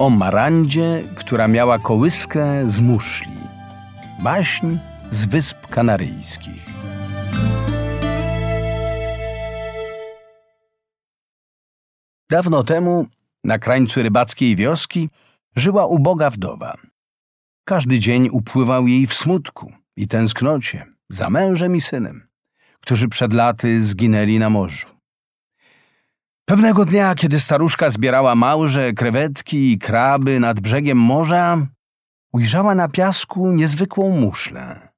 o Marandzie, która miała kołyskę z muszli. Baśń z Wysp Kanaryjskich. Dawno temu, na krańcu rybackiej wioski, żyła uboga wdowa. Każdy dzień upływał jej w smutku i tęsknocie za mężem i synem, którzy przed laty zginęli na morzu. Pewnego dnia, kiedy staruszka zbierała małże, krewetki i kraby nad brzegiem morza, ujrzała na piasku niezwykłą muszlę.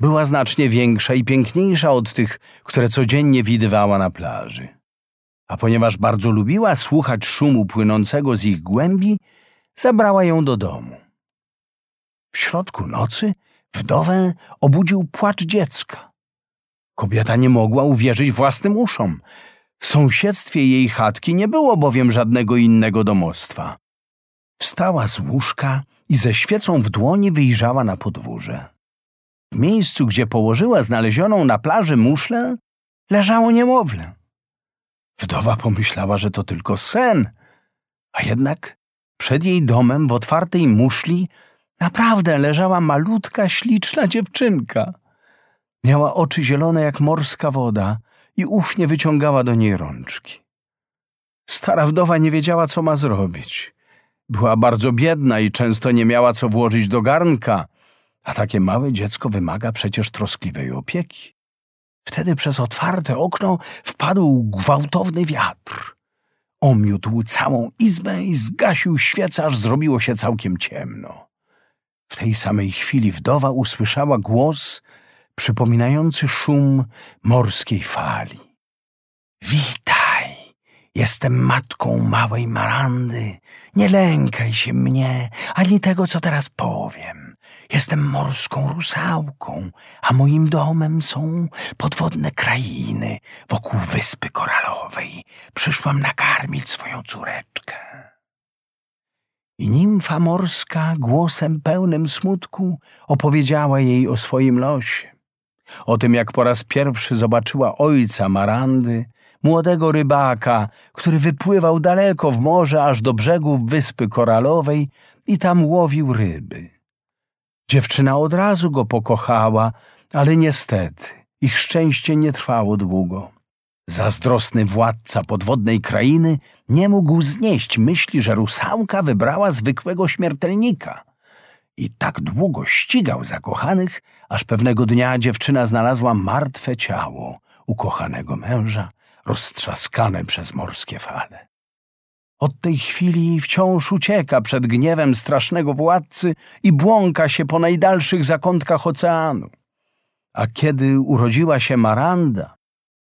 Była znacznie większa i piękniejsza od tych, które codziennie widywała na plaży. A ponieważ bardzo lubiła słuchać szumu płynącego z ich głębi, zabrała ją do domu. W środku nocy wdowę obudził płacz dziecka. Kobieta nie mogła uwierzyć własnym uszom. W sąsiedztwie jej chatki nie było bowiem żadnego innego domostwa. Wstała z łóżka i ze świecą w dłoni wyjrzała na podwórze. W miejscu, gdzie położyła znalezioną na plaży muszlę, leżało niemowlę. Wdowa pomyślała, że to tylko sen, a jednak przed jej domem w otwartej muszli naprawdę leżała malutka, śliczna dziewczynka. Miała oczy zielone jak morska woda i ufnie wyciągała do niej rączki. Stara wdowa nie wiedziała, co ma zrobić. Była bardzo biedna i często nie miała co włożyć do garnka, a takie małe dziecko wymaga przecież troskliwej opieki. Wtedy przez otwarte okno wpadł gwałtowny wiatr. Omiótł całą izbę i zgasił świecę, aż zrobiło się całkiem ciemno. W tej samej chwili wdowa usłyszała głos przypominający szum morskiej fali. Witaj, jestem matką małej Marandy. Nie lękaj się mnie, ani tego, co teraz powiem. Jestem morską rusałką, a moim domem są podwodne krainy wokół wyspy koralowej. Przyszłam nakarmić swoją córeczkę. I nimfa morska głosem pełnym smutku opowiedziała jej o swoim losie. O tym, jak po raz pierwszy zobaczyła ojca Marandy, młodego rybaka, który wypływał daleko w morze aż do brzegów wyspy koralowej i tam łowił ryby. Dziewczyna od razu go pokochała, ale niestety ich szczęście nie trwało długo. Zazdrosny władca podwodnej krainy nie mógł znieść myśli, że rusałka wybrała zwykłego śmiertelnika. I tak długo ścigał zakochanych, aż pewnego dnia dziewczyna znalazła martwe ciało ukochanego męża, roztrzaskane przez morskie fale. Od tej chwili wciąż ucieka przed gniewem strasznego władcy i błąka się po najdalszych zakątkach oceanu. A kiedy urodziła się Maranda,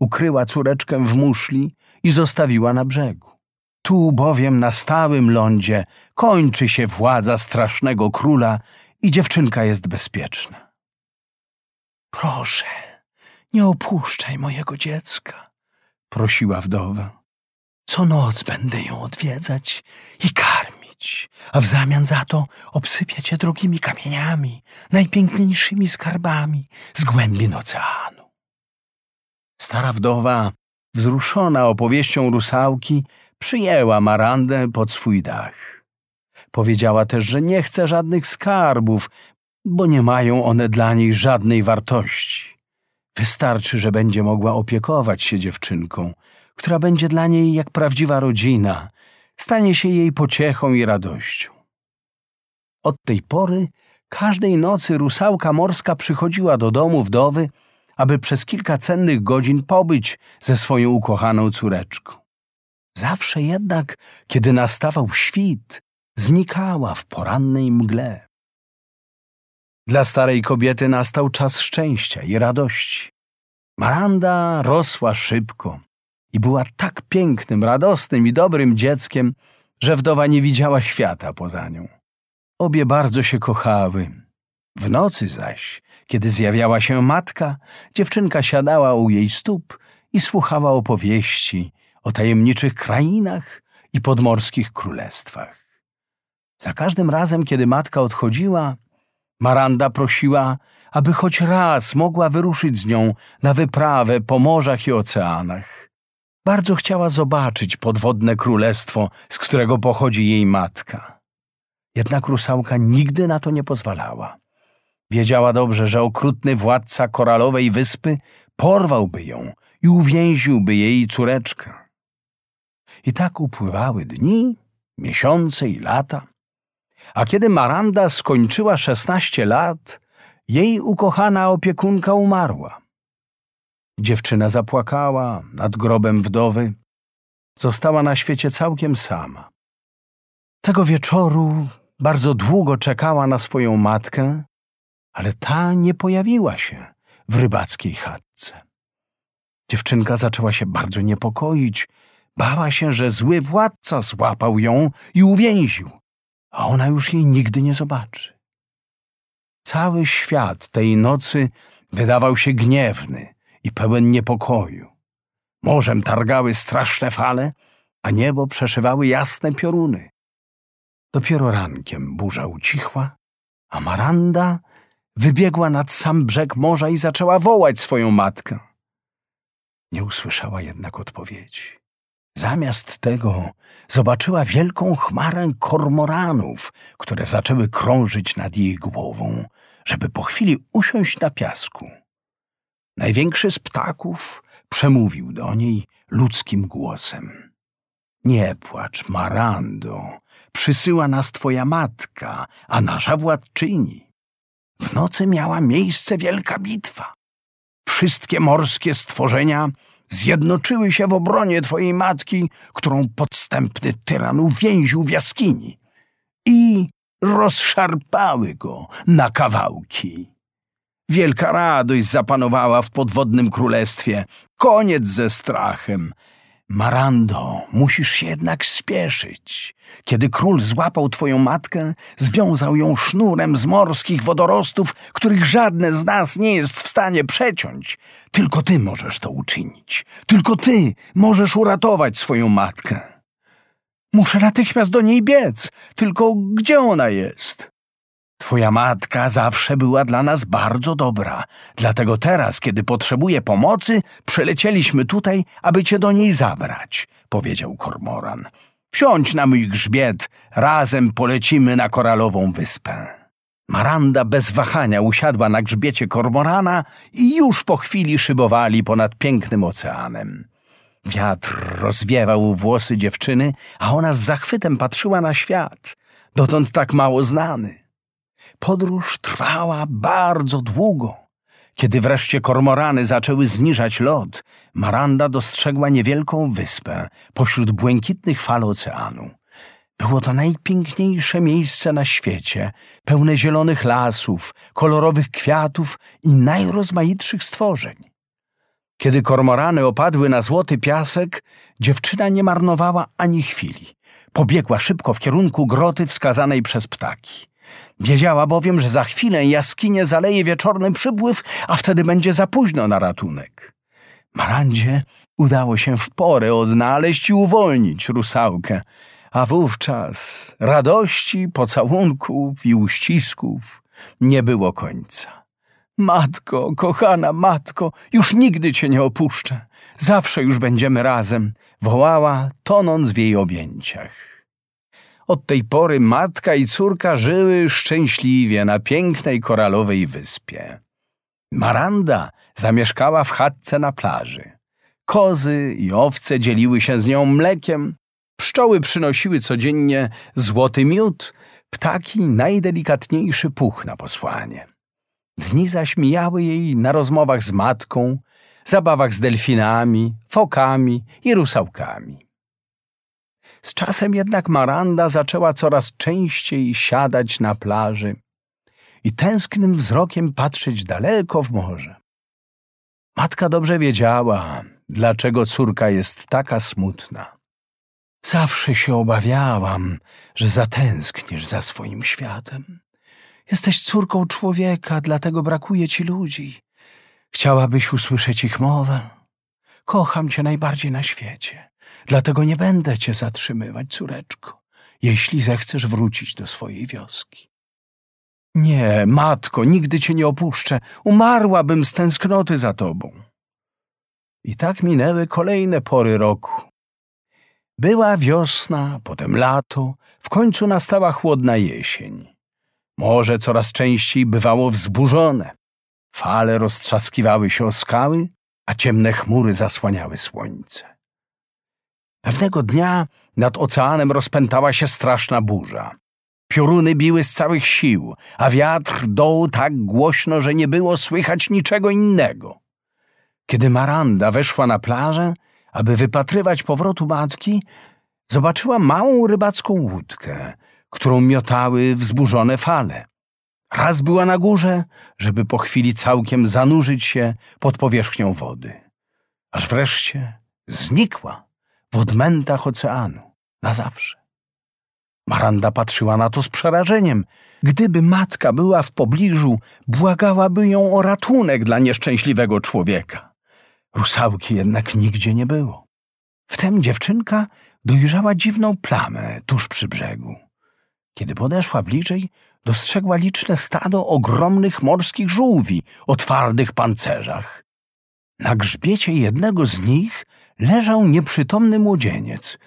ukryła córeczkę w muszli i zostawiła na brzegu. Tu bowiem na stałym lądzie kończy się władza strasznego króla i dziewczynka jest bezpieczna. Proszę, nie opuszczaj mojego dziecka, prosiła wdowa. Co noc będę ją odwiedzać i karmić, a w zamian za to obsypię cię drogimi kamieniami, najpiękniejszymi skarbami z głębin oceanu. Stara wdowa, wzruszona opowieścią rusałki, przyjęła Marandę pod swój dach. Powiedziała też, że nie chce żadnych skarbów, bo nie mają one dla niej żadnej wartości. Wystarczy, że będzie mogła opiekować się dziewczynką, która będzie dla niej jak prawdziwa rodzina, stanie się jej pociechą i radością. Od tej pory każdej nocy rusałka morska przychodziła do domu wdowy, aby przez kilka cennych godzin pobyć ze swoją ukochaną córeczką. Zawsze jednak, kiedy nastawał świt, znikała w porannej mgle. Dla starej kobiety nastał czas szczęścia i radości. Maranda rosła szybko i była tak pięknym, radosnym i dobrym dzieckiem, że wdowa nie widziała świata poza nią. Obie bardzo się kochały. W nocy zaś, kiedy zjawiała się matka, dziewczynka siadała u jej stóp i słuchała opowieści o tajemniczych krainach i podmorskich królestwach. Za każdym razem, kiedy matka odchodziła, Maranda prosiła, aby choć raz mogła wyruszyć z nią na wyprawę po morzach i oceanach. Bardzo chciała zobaczyć podwodne królestwo, z którego pochodzi jej matka. Jednak rusałka nigdy na to nie pozwalała. Wiedziała dobrze, że okrutny władca koralowej wyspy porwałby ją i uwięziłby jej córeczkę. I tak upływały dni, miesiące i lata. A kiedy Maranda skończyła szesnaście lat, jej ukochana opiekunka umarła. Dziewczyna zapłakała nad grobem wdowy. Została na świecie całkiem sama. Tego wieczoru bardzo długo czekała na swoją matkę, ale ta nie pojawiła się w rybackiej chatce. Dziewczynka zaczęła się bardzo niepokoić. Bała się, że zły władca złapał ją i uwięził, a ona już jej nigdy nie zobaczy. Cały świat tej nocy wydawał się gniewny i pełen niepokoju. Morzem targały straszne fale, a niebo przeszywały jasne pioruny. Dopiero rankiem burza ucichła, a Maranda wybiegła nad sam brzeg morza i zaczęła wołać swoją matkę. Nie usłyszała jednak odpowiedzi. Zamiast tego zobaczyła wielką chmarę kormoranów, które zaczęły krążyć nad jej głową, żeby po chwili usiąść na piasku. Największy z ptaków przemówił do niej ludzkim głosem. Nie płacz, Marando, przysyła nas twoja matka, a nasza władczyni. W nocy miała miejsce wielka bitwa. Wszystkie morskie stworzenia zjednoczyły się w obronie twojej matki, którą podstępny tyran uwięził w jaskini i rozszarpały go na kawałki. Wielka radość zapanowała w podwodnym królestwie. Koniec ze strachem. Marando, musisz się jednak spieszyć. Kiedy król złapał twoją matkę, związał ją sznurem z morskich wodorostów, których żadne z nas nie jest w stanie przeciąć. Tylko ty możesz to uczynić. Tylko ty możesz uratować swoją matkę. Muszę natychmiast do niej biec. Tylko gdzie ona jest? Twoja matka zawsze była dla nas bardzo dobra, dlatego teraz, kiedy potrzebuje pomocy, przylecieliśmy tutaj, aby cię do niej zabrać, powiedział Kormoran. Wsiądź na mój grzbiet, razem polecimy na koralową wyspę. Maranda bez wahania usiadła na grzbiecie kormorana i już po chwili szybowali ponad pięknym oceanem. Wiatr rozwiewał włosy dziewczyny, a ona z zachwytem patrzyła na świat, dotąd tak mało znany. Podróż trwała bardzo długo. Kiedy wreszcie kormorany zaczęły zniżać lot, Maranda dostrzegła niewielką wyspę pośród błękitnych fal oceanu. Było to najpiękniejsze miejsce na świecie, pełne zielonych lasów, kolorowych kwiatów i najrozmaitszych stworzeń. Kiedy kormorany opadły na złoty piasek, dziewczyna nie marnowała ani chwili. Pobiegła szybko w kierunku groty wskazanej przez ptaki. Wiedziała bowiem, że za chwilę jaskinie zaleje wieczorny przypływ, a wtedy będzie za późno na ratunek. Marandzie udało się w porę odnaleźć i uwolnić rusałkę, a wówczas radości, pocałunków i uścisków nie było końca. Matko, kochana matko, już nigdy cię nie opuszczę. Zawsze już będziemy razem, wołała, tonąc w jej objęciach. Od tej pory matka i córka żyły szczęśliwie na pięknej koralowej wyspie. Maranda zamieszkała w chatce na plaży. Kozy i owce dzieliły się z nią mlekiem, pszczoły przynosiły codziennie złoty miód, ptaki najdelikatniejszy puch na posłanie. Dni zaś mijały jej na rozmowach z matką, zabawach z delfinami, fokami i rusałkami. Z czasem jednak Maranda zaczęła coraz częściej siadać na plaży i tęsknym wzrokiem patrzeć daleko w morze. Matka dobrze wiedziała, dlaczego córka jest taka smutna. Zawsze się obawiałam, że zatęskniesz za swoim światem. Jesteś córką człowieka, dlatego brakuje ci ludzi. Chciałabyś usłyszeć ich mowę. Kocham cię najbardziej na świecie. Dlatego nie będę cię zatrzymywać, córeczko, jeśli zechcesz wrócić do swojej wioski. Nie, matko, nigdy cię nie opuszczę. Umarłabym z tęsknoty za tobą. I tak minęły kolejne pory roku. Była wiosna, potem lato, w końcu nastała chłodna jesień. Morze coraz częściej bywało wzburzone. Fale roztrzaskiwały się o skały, a ciemne chmury zasłaniały słońce. Pewnego dnia nad oceanem rozpętała się straszna burza. Pioruny biły z całych sił, a wiatr doł tak głośno, że nie było słychać niczego innego. Kiedy Maranda weszła na plażę, aby wypatrywać powrotu matki, zobaczyła małą rybacką łódkę, którą miotały wzburzone fale. Raz była na górze, żeby po chwili całkiem zanurzyć się pod powierzchnią wody. Aż wreszcie znikła w odmętach oceanu na zawsze. Maranda patrzyła na to z przerażeniem. Gdyby matka była w pobliżu, błagałaby ją o ratunek dla nieszczęśliwego człowieka. Rusałki jednak nigdzie nie było. Wtem dziewczynka dojrzała dziwną plamę tuż przy brzegu. Kiedy podeszła bliżej, dostrzegła liczne stado ogromnych morskich żółwi o twardych pancerzach. Na grzbiecie jednego z nich leżał nieprzytomny młodzieniec,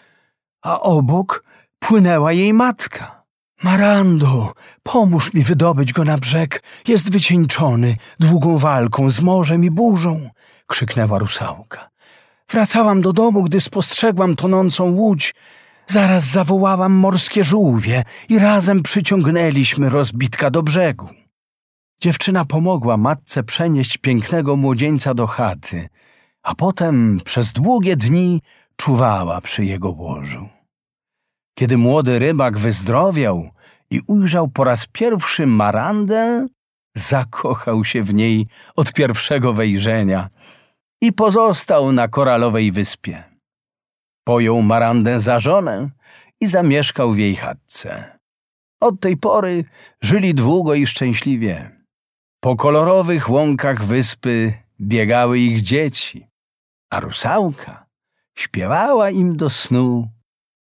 a obok płynęła jej matka. Marando, pomóż mi wydobyć go na brzeg. Jest wycieńczony długą walką z morzem i burzą, krzyknęła rusałka. Wracałam do domu, gdy spostrzegłam tonącą łódź. Zaraz zawołałam morskie żółwie i razem przyciągnęliśmy rozbitka do brzegu. Dziewczyna pomogła matce przenieść pięknego młodzieńca do chaty, a potem przez długie dni czuwała przy jego łożu. Kiedy młody rybak wyzdrowiał i ujrzał po raz pierwszy Marandę, zakochał się w niej od pierwszego wejrzenia i pozostał na koralowej wyspie. Pojął Marandę za żonę i zamieszkał w jej chatce. Od tej pory żyli długo i szczęśliwie. Po kolorowych łąkach wyspy biegały ich dzieci, a rusałka śpiewała im do snu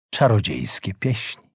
czarodziejskie pieśni.